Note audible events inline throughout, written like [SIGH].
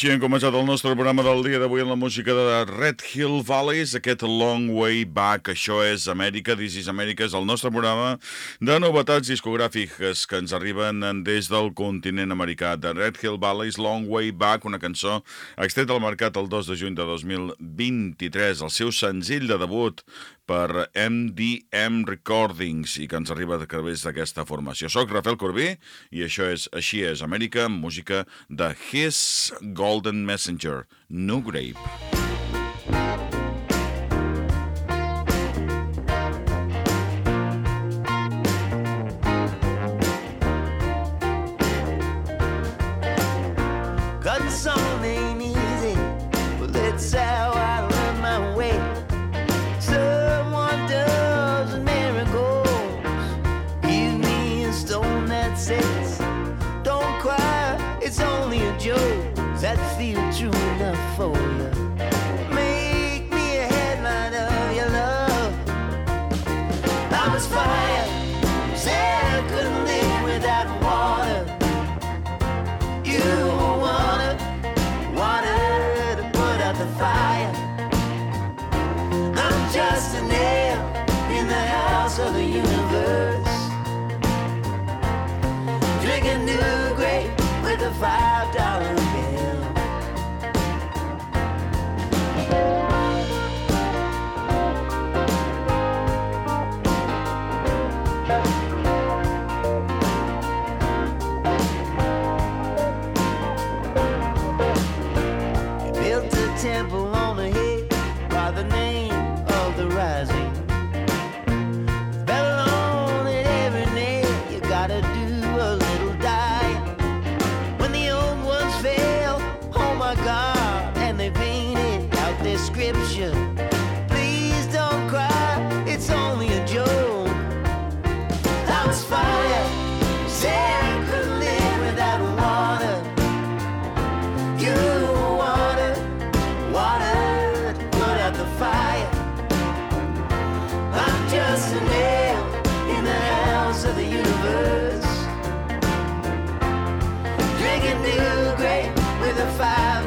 Així hem començat el nostre programa del dia d'avui en la música de Red Hill Valleys, aquest Long Way Back. Això és Amèrica, This is America, és el nostre programa de novetats discogràfiques que ens arriben des del continent americà. De Red Hill Valleys, Long Way Back, una cançó extreta al mercat el 2 de juny de 2023. El seu senzill de debut, per MDM Recordings i que ens arriba a través d'aquesta formació. Soc Rafael Corbí i això és Així és Amèrica, música de His Golden Messenger, No Grape. new grave with a fire.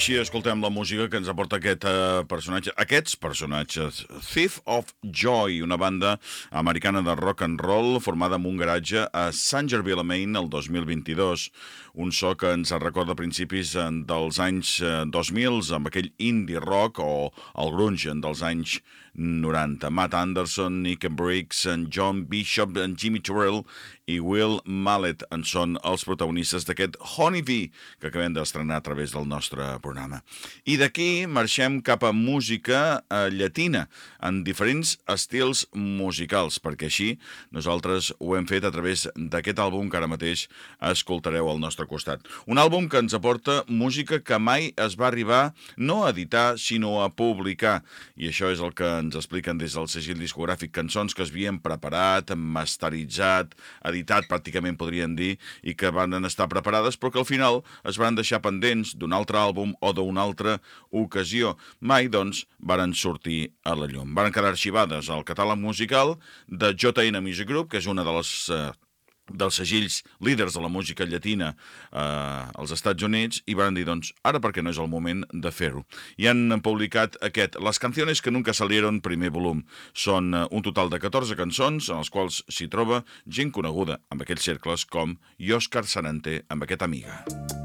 Així escoltem la música que ens aporta aquest eh, personatge, aquests personatges. Thief of Joy, una banda americana de rock and roll formada en un garatge a Sangerville, Maine, el 2022. Un so que ens recorda principis eh, dels anys eh, 2000 amb aquell indie rock o el grunge dels anys 90. Matt Anderson, Nick Briggs, en John Bishop, en Jimmy Terrell i Will Mallet en són els protagonistes d'aquest Honeybee que acabem d'estrenar a través del nostre programa. I d'aquí marxem cap a música eh, llatina, en diferents estils musicals, perquè així nosaltres ho hem fet a través d'aquest àlbum que ara mateix escoltareu al nostre costat. Un àlbum que ens aporta música que mai es va arribar no a editar, sinó a publicar. I això és el que ens expliquen des del segell discogràfic cançons que es havien preparat, masteritzat, editat pràcticament podrien dir, i que van estar preparades, però que al final es van deixar pendents d'un altre àlbum o d'una altra ocasió. Mai, doncs, varen sortir a la llum. Varen quedar arxivades al catàleg musical de JN Music Group, que és una de les eh, dels segills líders de la música llatina eh, als Estats Units i van dir, doncs, ara perquè no és el moment de fer-ho. I han publicat aquest, Les canciones que nunca salieron, primer volum. Són eh, un total de 14 cançons en els quals s'hi troba gent coneguda amb aquells cercles com Òscar Sananté amb aquesta amiga. Amiga,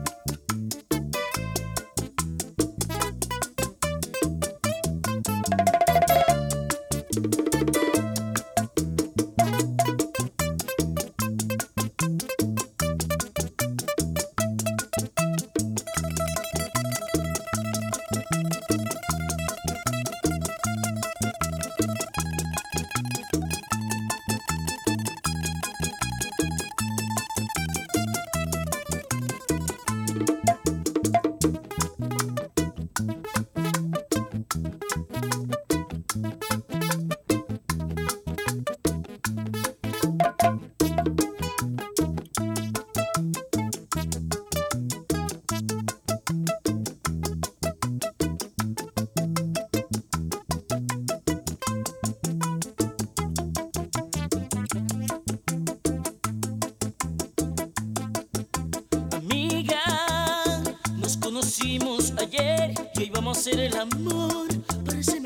conocimos ayer y hoy vamos a hacer el amor. Parece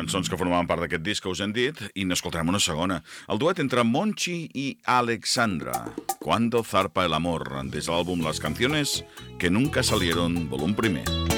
cançons que formaven part d'aquest disc que us hem dit i n'escoltarem una segona. El duet entre Monchi i Alexandra. Cuando zarpa el amor, des de l'àlbum Las canciones que nunca salieron, volum primer.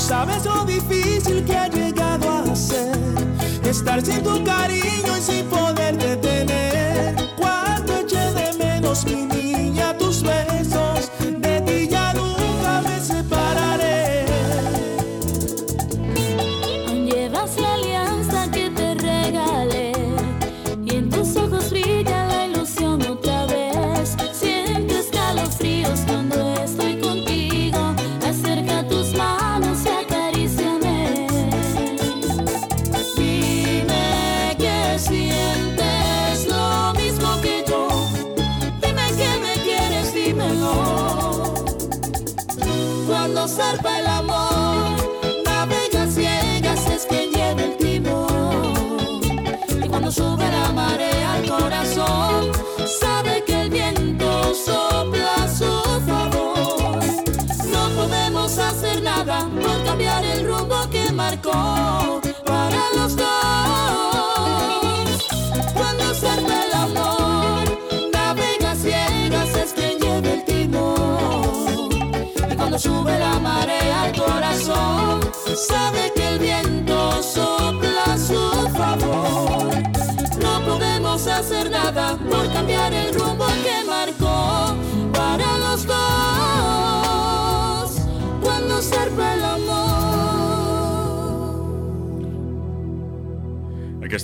Sabes lo difícil que ha llegado a ser estar sin tu cariño y sin poder detener.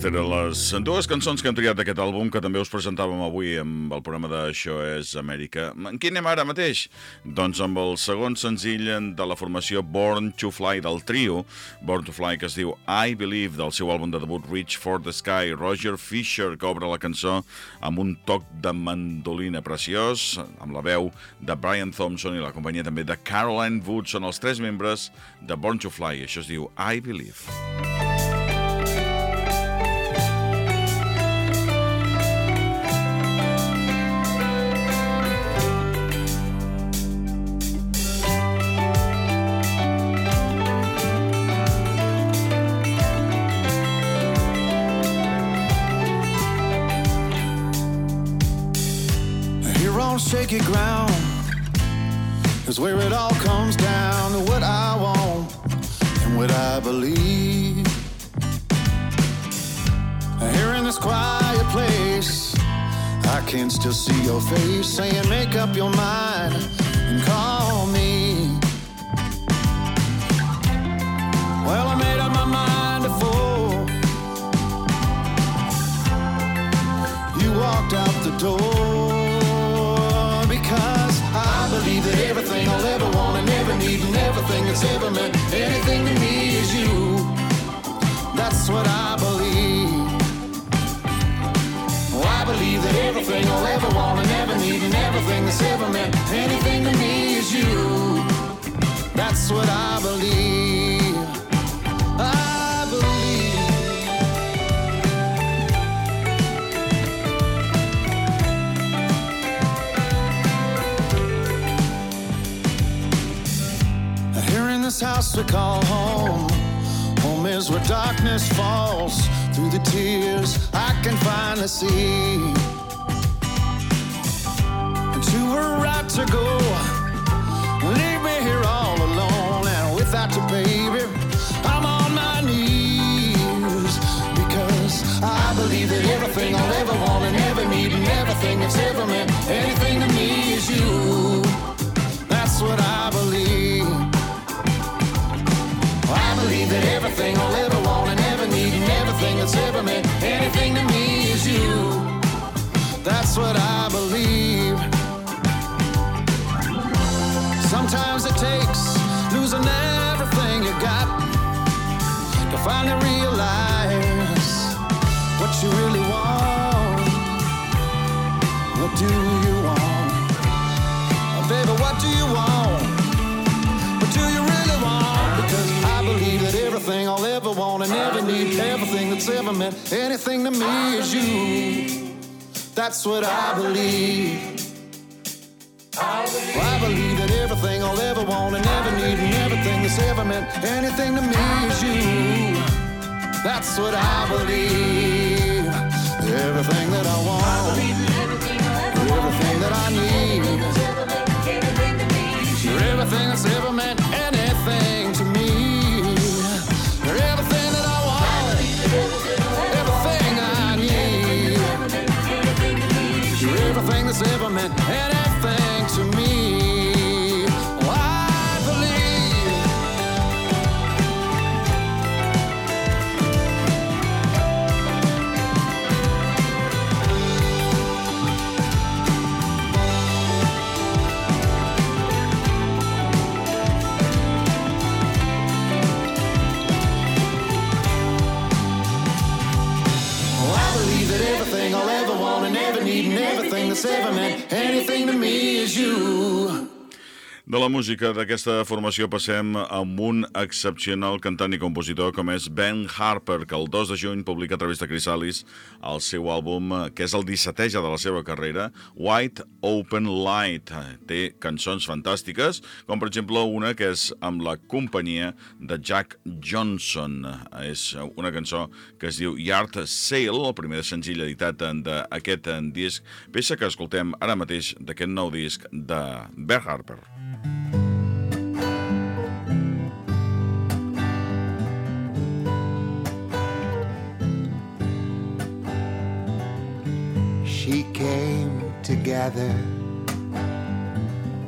Aquesta eren les dues cançons que hem triat d'aquest àlbum que també us presentàvem avui amb el programa de és Amèrica. En quin anem ara mateix? Doncs amb el segon senzill de la formació Born to Fly del trio, Born to Fly que es diu I Believe del seu àlbum de debut Reach for the Sky. Roger Fisher que obre la cançó amb un toc de mandolina preciós, amb la veu de Brian Thompson i la companyia també de Caroline Wood. Són els tres membres de Born to Fly. Això es diu I Believe. are going that's ever meant anything to me is you. That's what I believe. I believe that everything I'll ever want and ever need and everything that's ever meant anything to me is you. That's what I believe. Everything that I want, everything that I need, everything that's ever meant ever meant everything that's ever meant anything to me is you. De la música d'aquesta formació passem amb un excepcional cantant i compositor com és Ben Harper, que el 2 de juny publica a través de Chrysalis el seu àlbum, que és el 17è ja de la seva carrera, White Open Light. Té cançons fantàstiques, com per exemple una que és amb la companyia de Jack Johnson. És una cançó que es diu Yard Sale, el primer senzill editat d'aquest disc, peça que escoltem ara mateix d'aquest nou disc de Ben Harper. She came to gather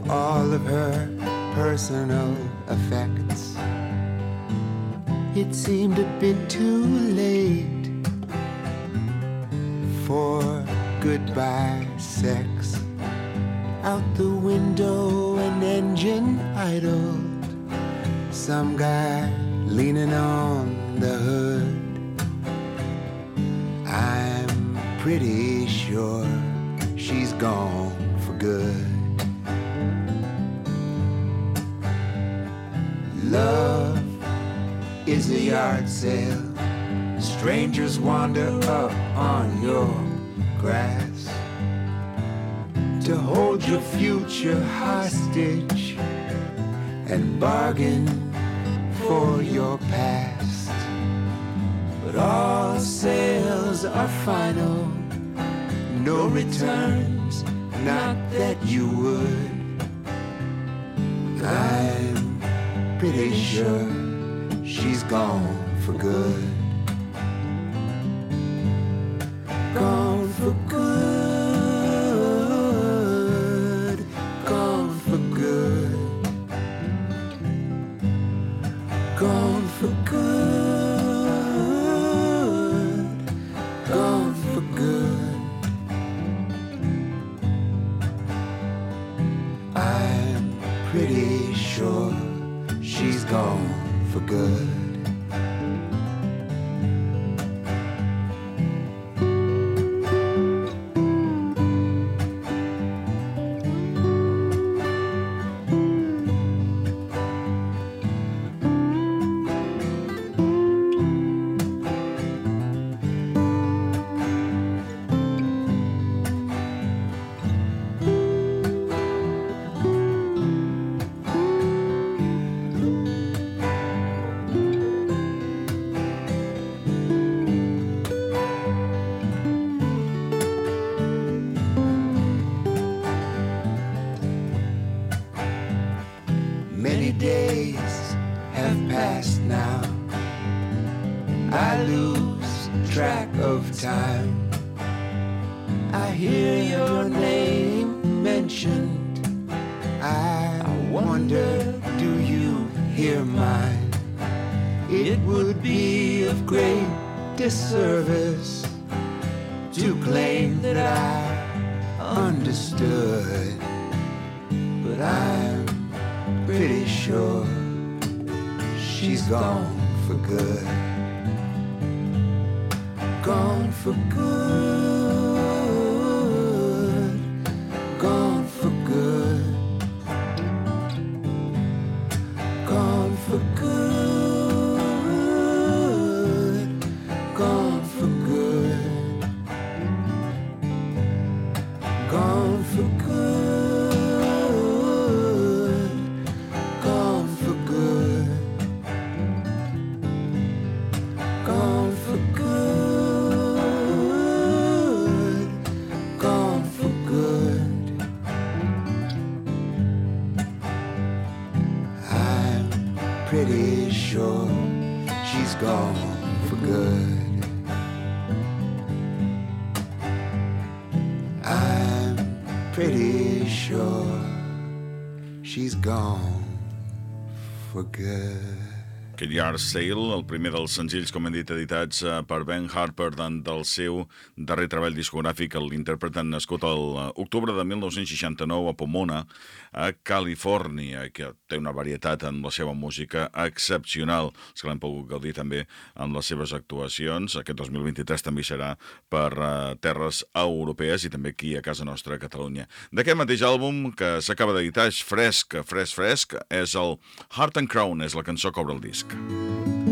all of her personal effects. It seemed a bit too late for goodbye sex. Out the window, an engine idled. Some guy leaning on the hood. I'm pretty sure she's gone for good. Love is a yard sale. Strangers wander up on your grass to hold your future hostage and bargain for your past. But all sales are final, no returns, not that you would. I'm pretty sure she's gone for good. Pretty sure she's gone for good. Gone for good. Gone good. Uh, Aquest Yard Sale, el primer dels senzills, com hem dit, editats eh, per Ben Harper del, seu darrer treball discogràfic, l'intèrpret nascut el eh, octubre de 1969 a Pomona, a Califòrnia, que té una varietat en la seva música excepcional, els que l'hem pogut gaudir també en les seves actuacions. Aquest 2023 també serà per eh, terres europees i també aquí a casa nostra, a Catalunya. D'aquest mateix àlbum que s'acaba d'editar, és fresc, fresc, fresc, és el Heart and Crown, és la cançó que obre el disc. Musk.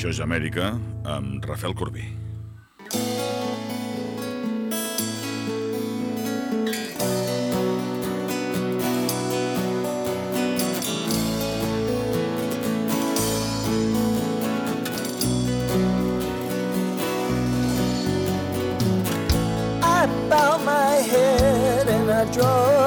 Això és Amèrica amb Rafael Corbí. I bow my head and I draw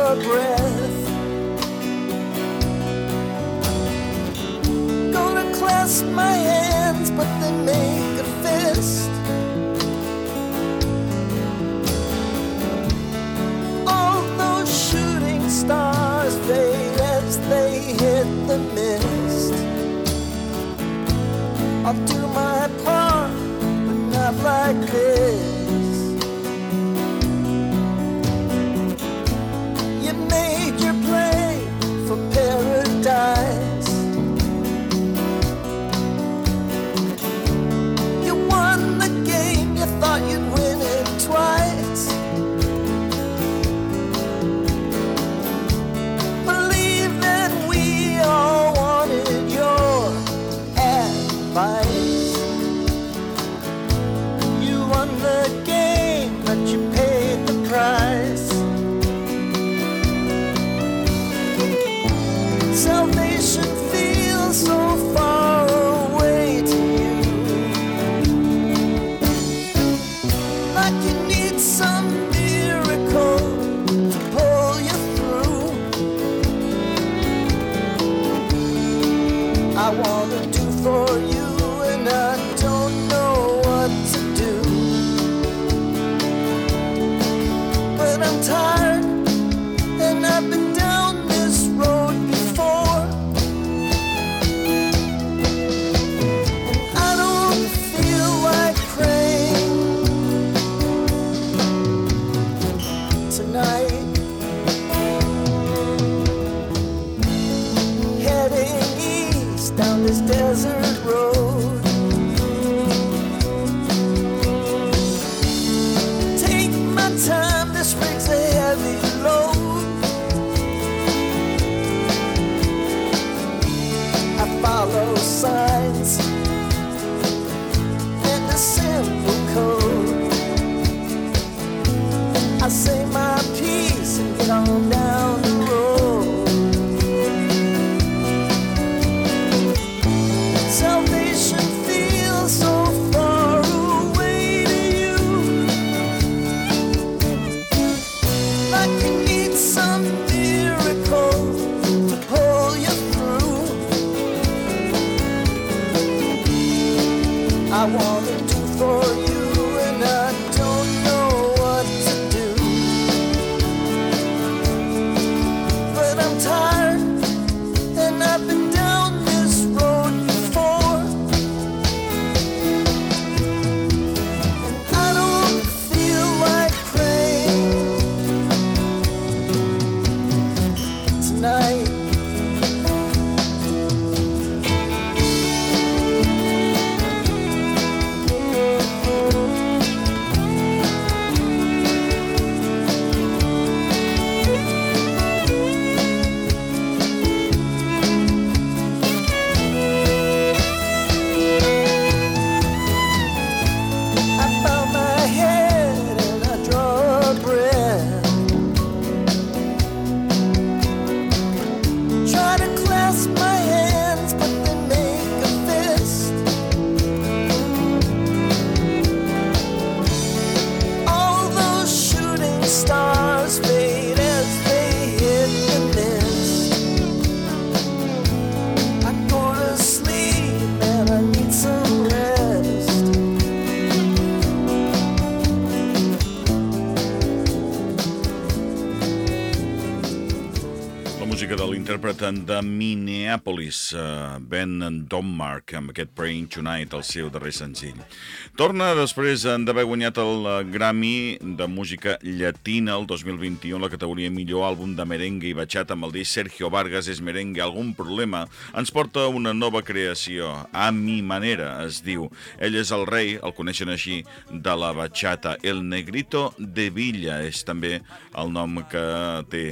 de Minneapolis, uh, Ben Dommark, amb aquest Praying Tonight, el seu darrer senzill. Torna després d'haver guanyat el eh, Grammy de música llatina el 2021, la categoria millor àlbum de merengue i bachata amb el disc Sergio Vargas és merengue, algun problema, ens porta una nova creació, A mi manera, es diu. Ell és el rei, el coneixen així, de la bachata. El Negrito de Villa és també el nom que té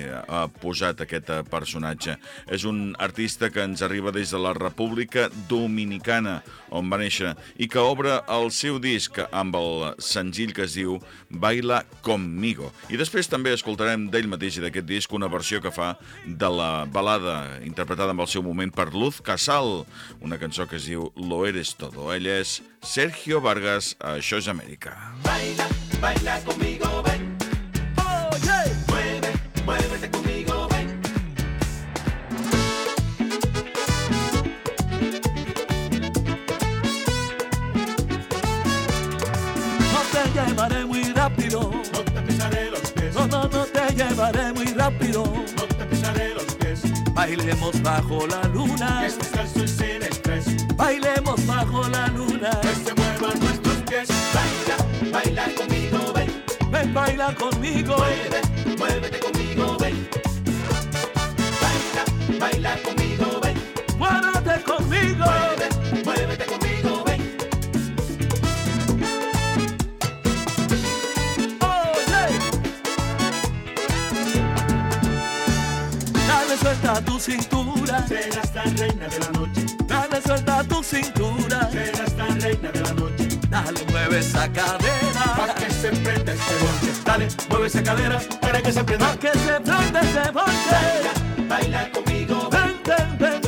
posat aquest eh, personatge. És un artista que ens arriba des de la República Dominicana, on va néixer, i que obre el seu disc amb el senzill que es diu Baila Conmigo. I després també escoltarem d'ell mateix i d'aquest disc una versió que fa de la balada interpretada en el seu moment per Luz Casal, una cançó que es diu Lo eres todo. Ell és Sergio Vargas, a Això és Amèrica. Baila, baila conmigo, ven. Bailemos bajo la luna. Es descalzo y sin estrés, Bailemos bajo la luna. que se muevan nuestros pies. Baila, baila conmigo, ven. Ven, baila conmigo. Mueve, muévete cintura. Serás la reina de la noche, Dale suelta tu cintura. serás la reina de la noche. Dale, mueve esa cadera. que se prenda este bonche. Dale, mueve esa cadera para que se prenda. Pa' que se prenda este monte. Baila, baila conmigo, ven. Ven,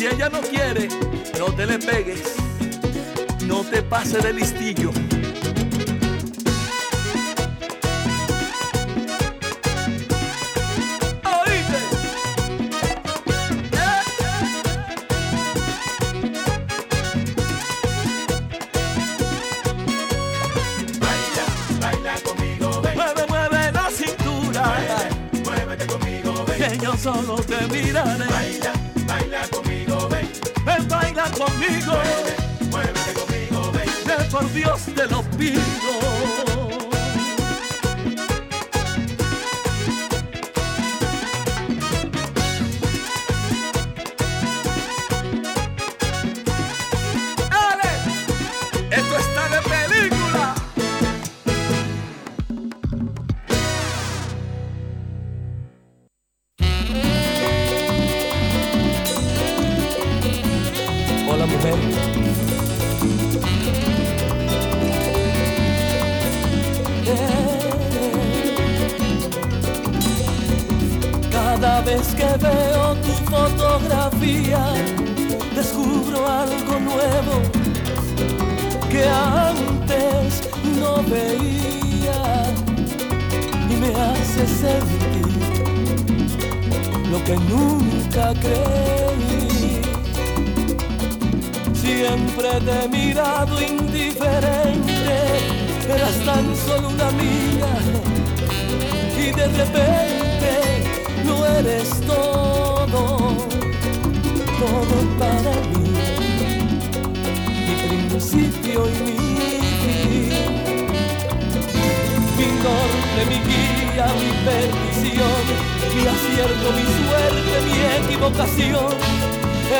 si ella no quiere, no te le pegues. No te pase de listillo. Baila, baila conmigo, be. Todo para mí, mi principio y mi fin, mi norte, mi guía, mi perdición, mi acierto, mi suerte, mi equivocación,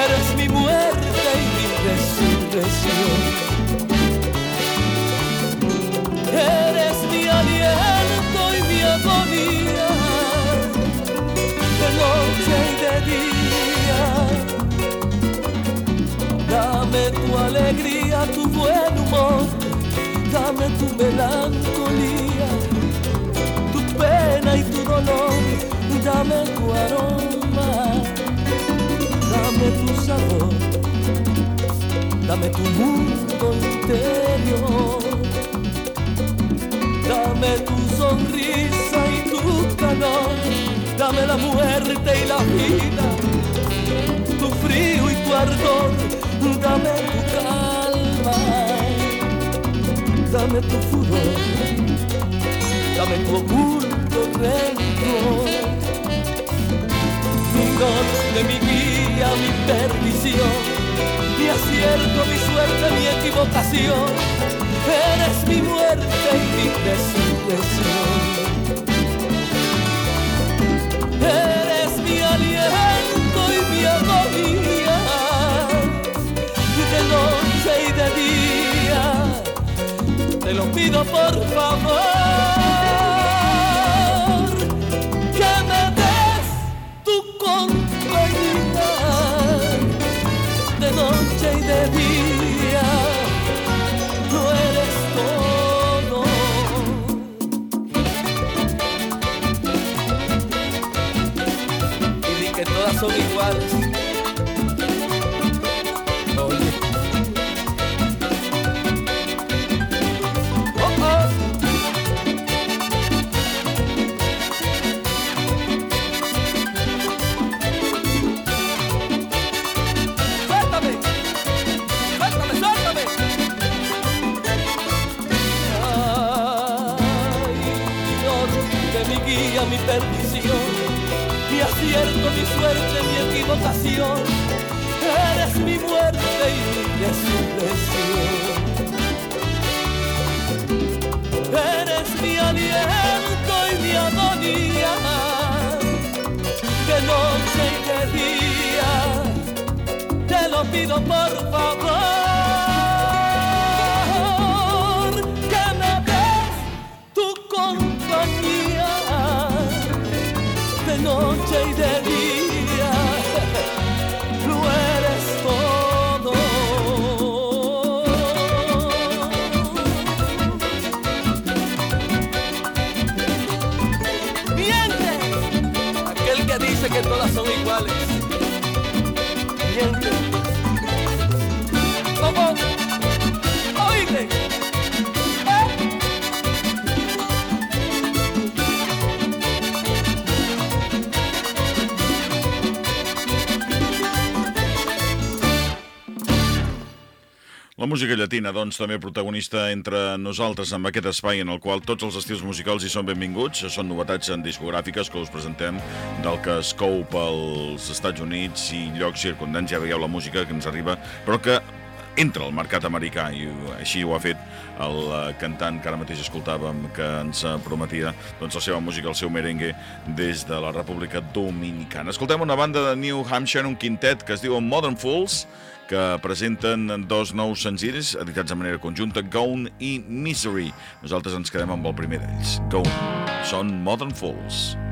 eres mi muerte y mi resurrección. Eres mi aliento alegría, tu buen humor, dame tu melancolía, tu pena y tu dolor, dame tu aroma, dame tu sabor, dame tu mundo interior. Dame tu sonrisa y tu calor, dame la muerte y la vida, tu frío y tu ardor, dame tu calma. dame tu furor, dame tu oculto rencor. Mi norte, mi guía, mi perdición, mi acierto, mi suerte, mi equivocación. Eres mi muerte y mi resurrección. Eres mi aliento y mi agonía, Te lo pido por favor, llatina, doncs, també protagonista entre nosaltres amb aquest espai en el qual tots els estils musicals hi són benvinguts. Són novetats en discogràfiques que us presentem del que es cou pels Estats Units i llocs circundants. Ja veieu la música que ens arriba, però que entra al mercat americà i així ho ha fet el eh, cantant que ara mateix escoltàvem que ens prometia doncs, la seva música, el seu merengue des de la República Dominicana. Escoltem una banda de New Hampshire, un quintet que es diu Modern Fools, que presenten dos nous senzills editats de manera conjunta, Gone i Misery. Nosaltres ens quedem amb el primer d'ells, Gone. Són Modern Fools. Ain't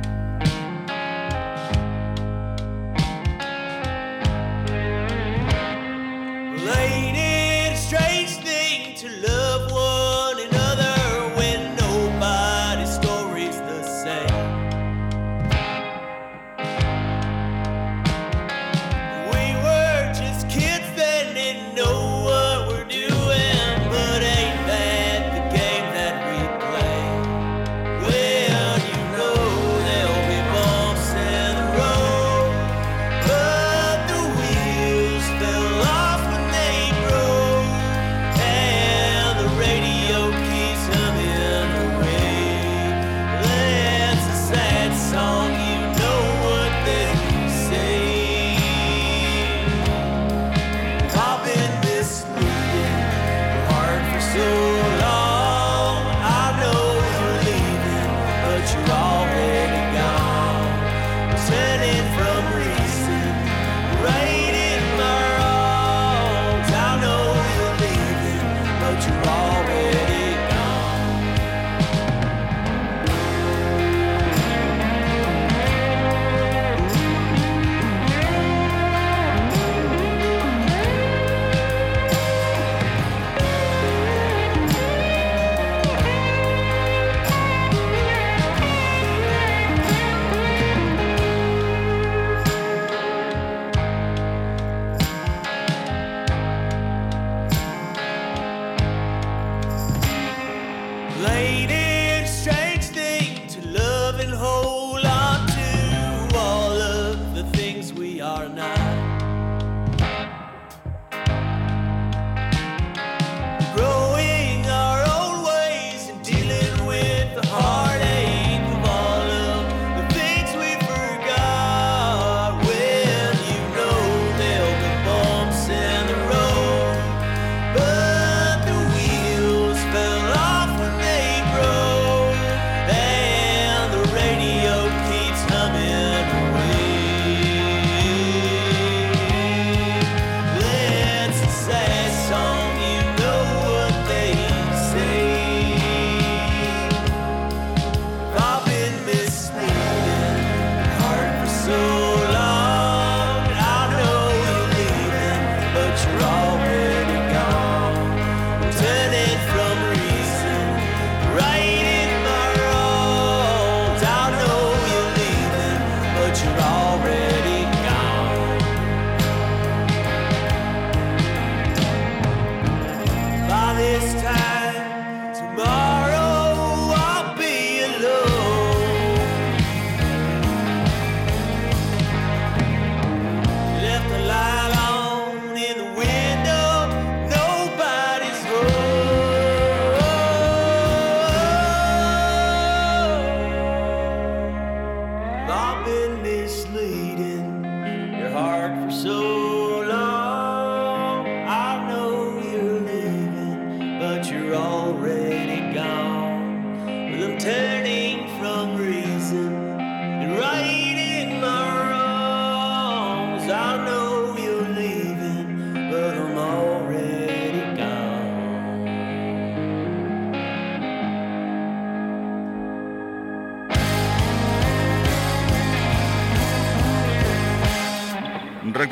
me.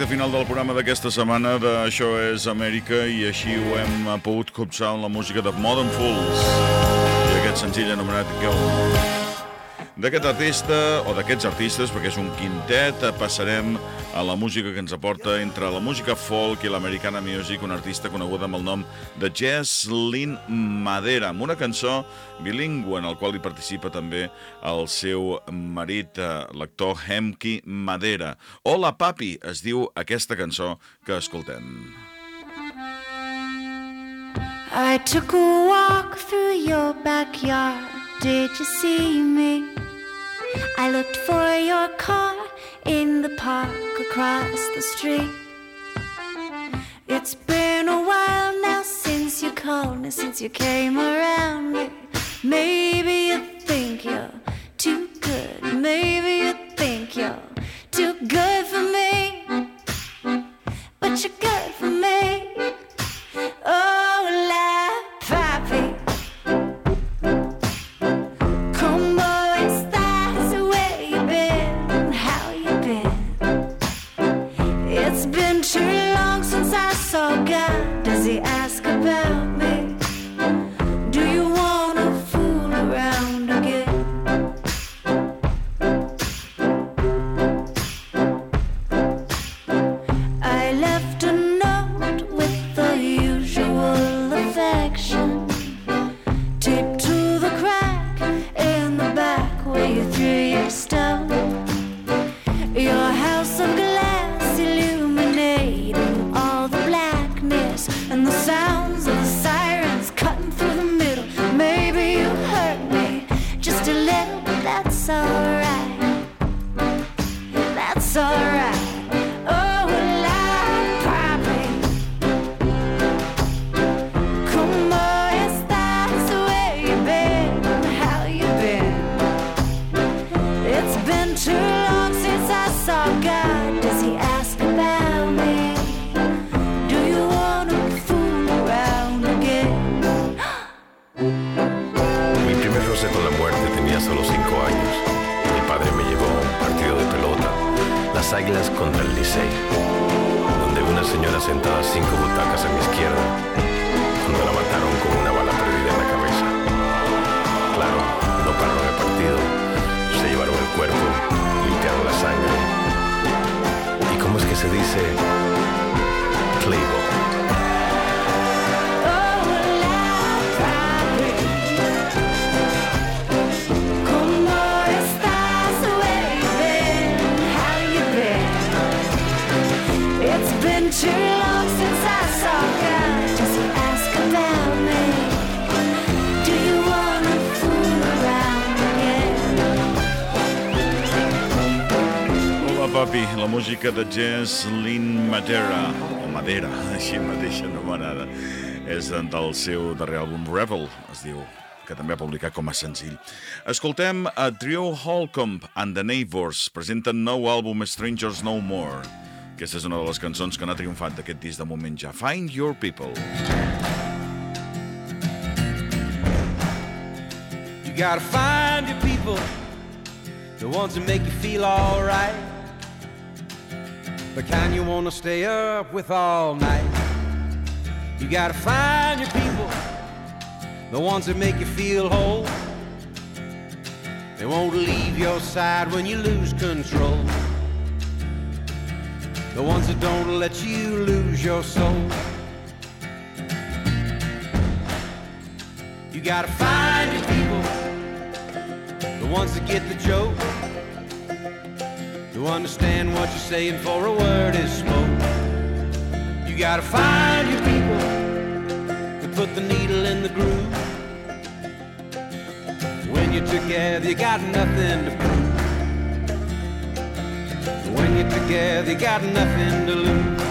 Recte final del programa d'aquesta setmana d'Això és Amèrica i així ho hem pogut copsar amb la música de Modern Fools i aquest senzill anomenat Go. D'aquest artista, o d'aquests artistes, perquè és un quintet, passarem a la música que ens aporta entre la música folk i l'americana music, un artista coneguda amb el nom de Jesslyn Madera, amb una cançó bilingüe en el qual hi participa també el seu marit, eh, l'actor Hemki Madera. Hola, papi, es diu aquesta cançó que escoltem. I took a walk through your backyard. Did you see me? I looked for your car in the park across the street. It's been a while now since you called me, since you came around me. Maybe you think you're too good. Maybe you think you're too good for me. But you're good for me. Oh, saw God. Does he ask about música de Jesslyn Madera, o Madera, [LAUGHS] així mateix anomenada, és del seu darrer àlbum Rebel, es diu, que també ha publicat com a senzill. Escoltem a Trio Holcomb and the Neighbors, presenten nou àlbum Strangers No More. Aquesta és una de les cançons que n'ha triomfat d'aquest disc de moment ja. Find Your People. You gotta find your people, the ones that make you feel alright. The kind you wanna stay up with all night. You gotta find your people, the ones that make you feel whole. They won't leave your side when you lose control. The ones that don't let you lose your soul. You gotta find your people, the ones that get the joke, who understand what you're saying for a word is smoke. You gotta find your people to put the needle in the groove. When you're together, you got nothing to prove. When you're together, you got nothing to lose.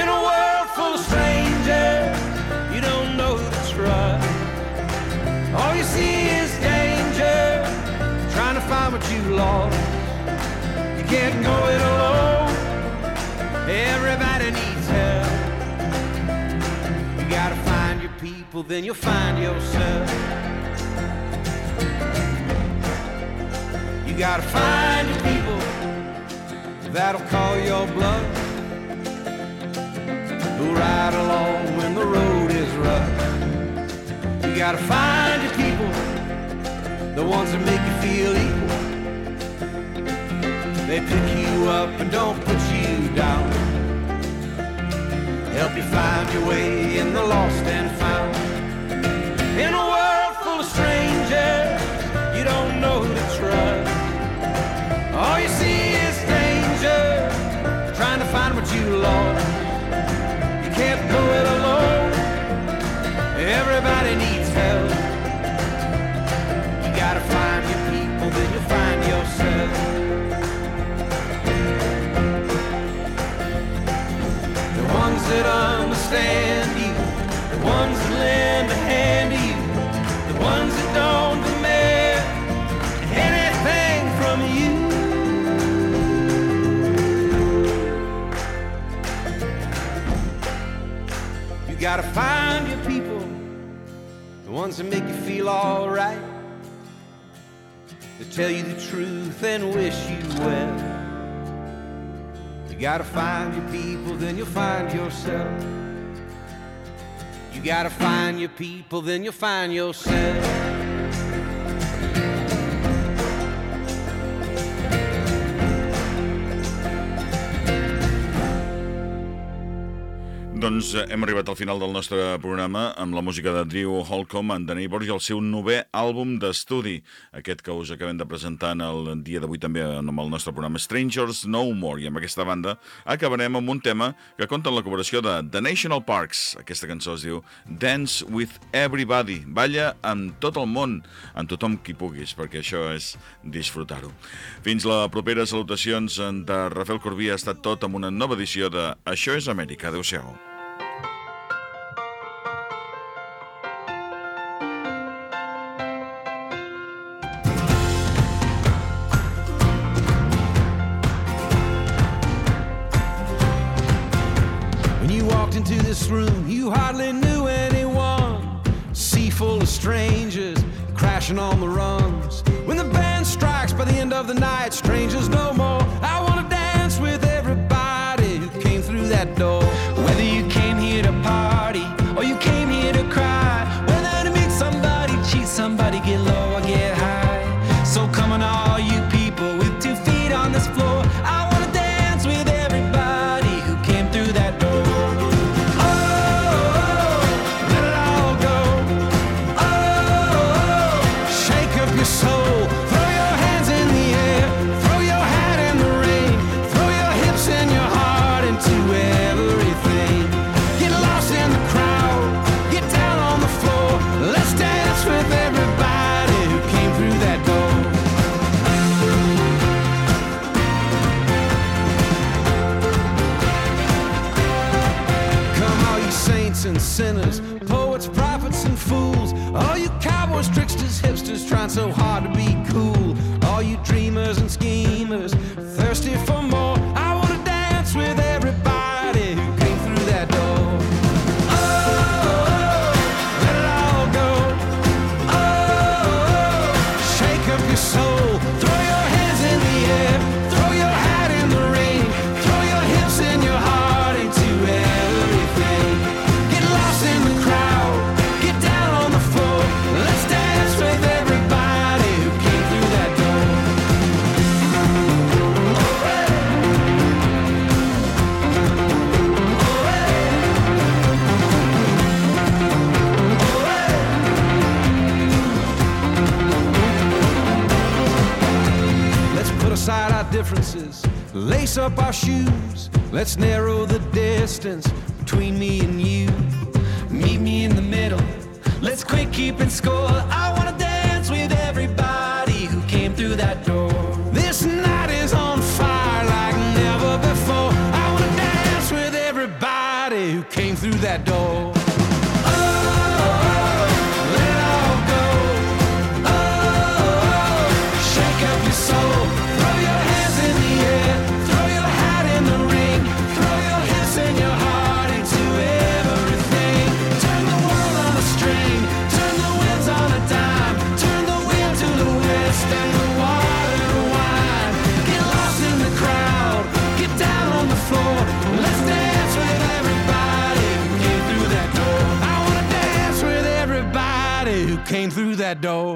In a world full of strangers, you don't know who to trust. All you see is danger, trying to find what you lost. You can't go it alone. Everybody needs help. You gotta find your people, then you'll find yourself. You gotta find your people that'll call your bluff. Who ride along when the road is rough. You gotta find your people, the ones that make you feel equal. They pick you up and don't put you down. Help you find your way in the lost and found. In a world full of strangers, you don't know who to trust. All you see understand you, the ones that lend a hand to you, the ones that don't demand anything from you. You gotta find your people, the ones that make you feel alright, that tell you the truth and wish you well. You gotta find your people, then you'll find yourself. Gotta find your people, then you'll find yourself. Doncs eh, hem arribat al final del nostre programa amb la música de Drew Holcomb, en The Neighbors i el seu novè àlbum d'estudi, aquest que us acabem de presentar en el dia d'avui també amb el nostre programa Strangers No More. I amb aquesta banda acabarem amb un tema que compta amb la col·laboració de The National Parks. Aquesta cançó es diu Dance with Everybody. Balla amb tot el món, amb tothom qui puguis, perquè això és disfrutar-ho. Fins la propera salutacions de Rafael Corbí ha estat tot amb una nova edició de Això és Amèrica. Adéu-siau. So hard up our shoes. Let's narrow the distance between me and you. Meet me in the middle. Let's quit keeping score. I that though.